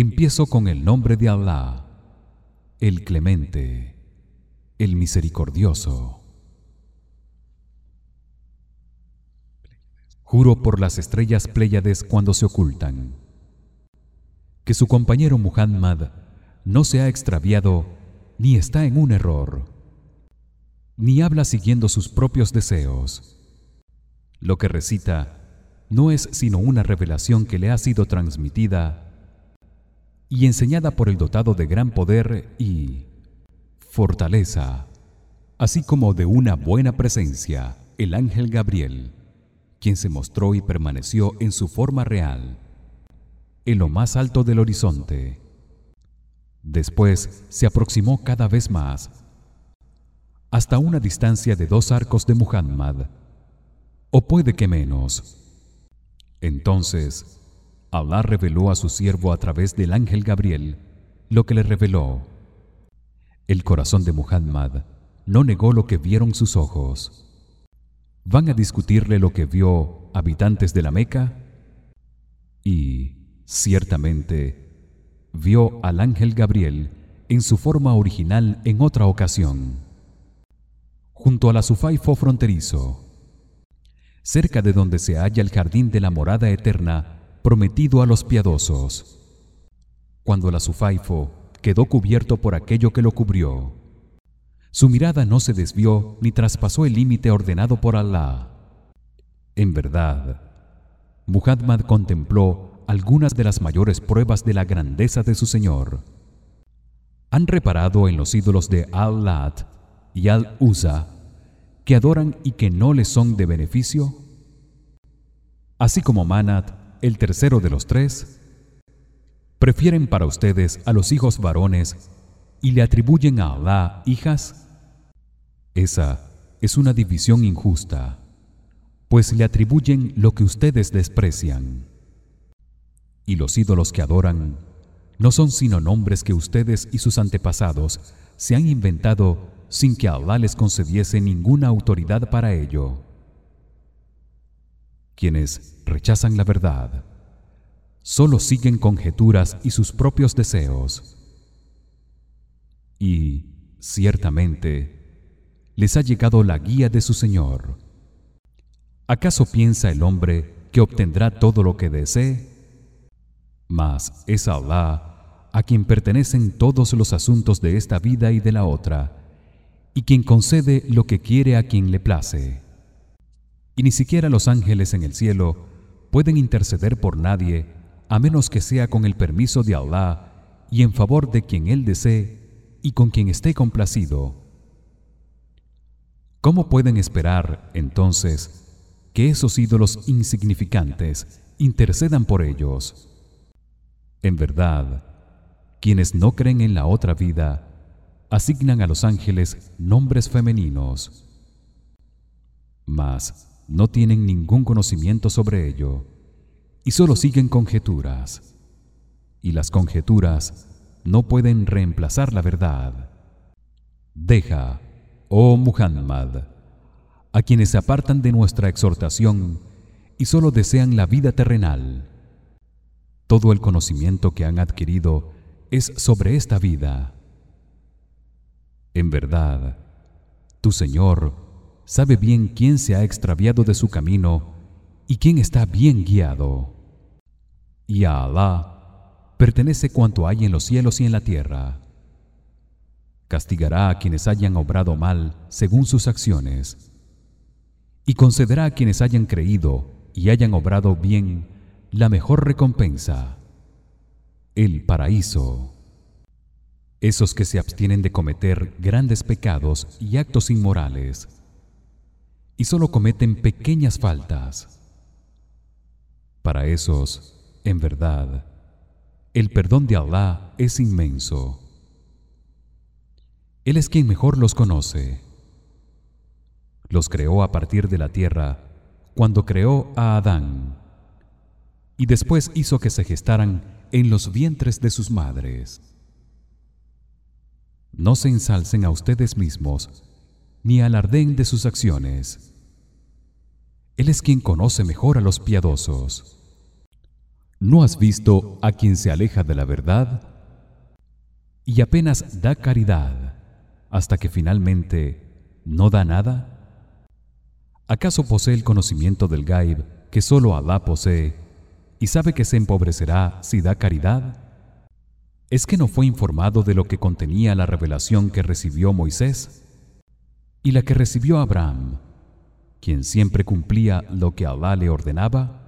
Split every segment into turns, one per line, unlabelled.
Empiezo con el nombre de Allah, el Clemente, el Misericordioso. Juro por las estrellas Pléyades cuando se ocultan, que su compañero Muhammad no se ha extraviado ni está en un error, ni habla siguiendo sus propios deseos. Lo que recita no es sino una revelación que le ha sido transmitida y enseñada por el dotado de gran poder y fortaleza, así como de una buena presencia, el ángel Gabriel, quien se mostró y permaneció en su forma real, en lo más alto del horizonte. Después se aproximó cada vez más hasta una distancia de dos arcos de Muhammad, o puede que menos. Entonces Allah reveló a su siervo a través del ángel Gabriel lo que le reveló. El corazón de Muhammad no negó lo que vieron sus ojos. ¿Van a discutirle lo que vio habitantes de la Meca? Y ciertamente vio al ángel Gabriel en su forma original en otra ocasión, junto a la Sufaifo fronterizo, cerca de donde se halla el jardín de la morada eterna prometido a los piadosos. Cuando la Sufaifo quedó cubierto por aquello que lo cubrió, su mirada no se desvió ni traspasó el límite ordenado por Allah. En verdad, Muhammad contempló algunas de las mayores pruebas de la grandeza de su Señor. ¿Han reparado en los ídolos de Al-Lat y Al-Uzza que adoran y que no les son de beneficio? Así como Manat el tercero de los tres, prefieren para ustedes a los hijos varones y le atribuyen a Allah hijas? Esa es una división injusta, pues le atribuyen lo que ustedes desprecian. Y los ídolos que adoran no son sino nombres que ustedes y sus antepasados se han inventado sin que Allah les concediese ninguna autoridad para ello quienes rechazan la verdad. Solo siguen conjeturas y sus propios deseos. Y ciertamente les ha llegado la guía de su Señor. ¿Acaso piensa el hombre que obtendrá todo lo que desee? Mas es Allah a quien pertenecen todos los asuntos de esta vida y de la otra, y quien concede lo que quiere a quien le place y ni siquiera los ángeles en el cielo pueden interceder por nadie a menos que sea con el permiso de Allah y en favor de quien él desee y con quien esté complacido. ¿Cómo pueden esperar entonces que esos ídolos insignificantes intercedan por ellos? En verdad, quienes no creen en la otra vida asignan a los ángeles nombres femeninos. Mas no tienen ningún conocimiento sobre ello y solo siguen conjeturas. Y las conjeturas no pueden reemplazar la verdad. Deja oh Muhammad a quienes se apartan de nuestra exhortación y solo desean la vida terrenal. Todo el conocimiento que han adquirido es sobre esta vida. En verdad tu Señor sabe bien quién se ha extraviado de su camino y quién está bien guiado. Y a Alá pertenece cuanto hay en los cielos y en la tierra. Castigará a quienes hayan obrado mal según sus acciones y concederá a quienes hayan creído y hayan obrado bien la mejor recompensa, el paraíso. Esos que se abstienen de cometer grandes pecados y actos inmorales y solo cometen pequeñas faltas. Para esos, en verdad, el perdón de Allah es inmenso. Él es quien mejor los conoce. Los creó a partir de la tierra cuando creó a Adán y después hizo que se gestaran en los vientres de sus madres. No se ensalcen a ustedes mismos ni alardeen de sus acciones. Él es quien conoce mejor a los piadosos. ¿No has visto a quien se aleja de la verdad y apenas da caridad hasta que finalmente no da nada? ¿Acaso posee el conocimiento del gaib que solo Alá posee y sabe que se empobrecerá si da caridad? ¿Es que no fue informado de lo que contenía la revelación que recibió Moisés y la que recibió Abraham, quien siempre cumplía lo que Alá le ordenaba?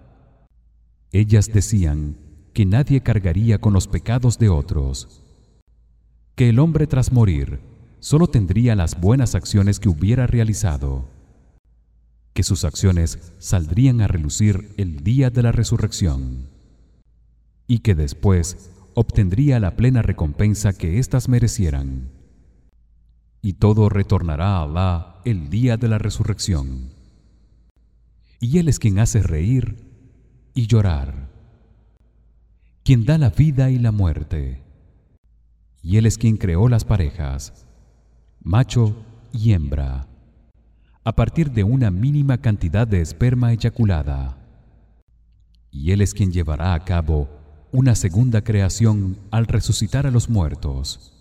Ellas decían que nadie cargaría con los pecados de otros, que el hombre tras morir solo tendría las buenas acciones que hubiera realizado, que sus acciones saldrían a relucir el día de la resurrección y que después obtendría la plena recompensa que éstas merecieran. Y todo retornará a Alá el día de la resurrección. Y él es quien hace reír y llorar quien da la vida y la muerte. Y él es quien creó las parejas macho y hembra a partir de una mínima cantidad de esperma eyaculada. Y él es quien llevará a cabo una segunda creación al resucitar a los muertos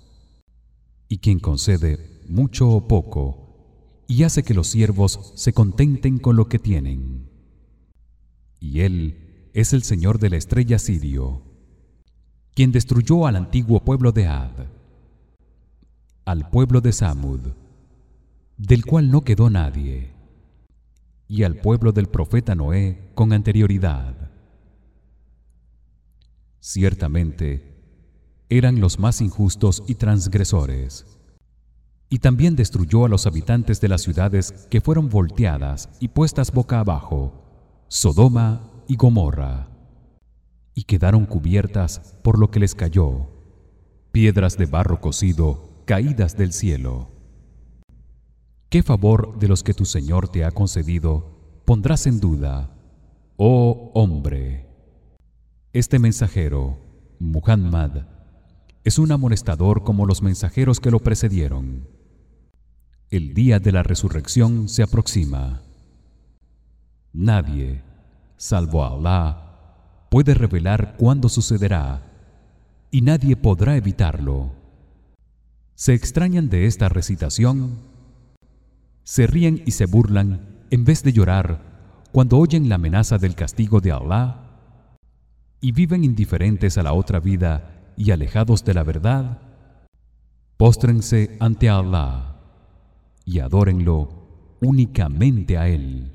y quien concede mucho o poco y hace que los siervos se contenten con lo que tienen. Y él es el señor de la estrella Sirio quien destruyó al antiguo pueblo de Ad al pueblo de Samud del cual no quedó nadie y al pueblo del profeta Noé con anterioridad. Ciertamente eran los más injustos y transgresores. Y también destruyó a los habitantes de las ciudades que fueron volteadas y puestas boca abajo Sodoma y Gomorra. Y quedaron cubiertas por lo que les cayó piedras de barro cocido caídas del cielo. Qué favor de los que tu Señor te ha concedido pondrás en duda oh hombre este mensajero Muhammad es un amonestador como los mensajeros que lo precedieron el día de la resurrección se aproxima Nadie, salvo Allah, puede revelar cuándo sucederá y nadie podrá evitarlo. Se extrañan de esta recitación, se ríen y se burlan en vez de llorar cuando oyen la amenaza del castigo de Allah y viven indiferentes a la otra vida y alejados de la verdad. Póstrense ante Allah y adórenlo únicamente a él.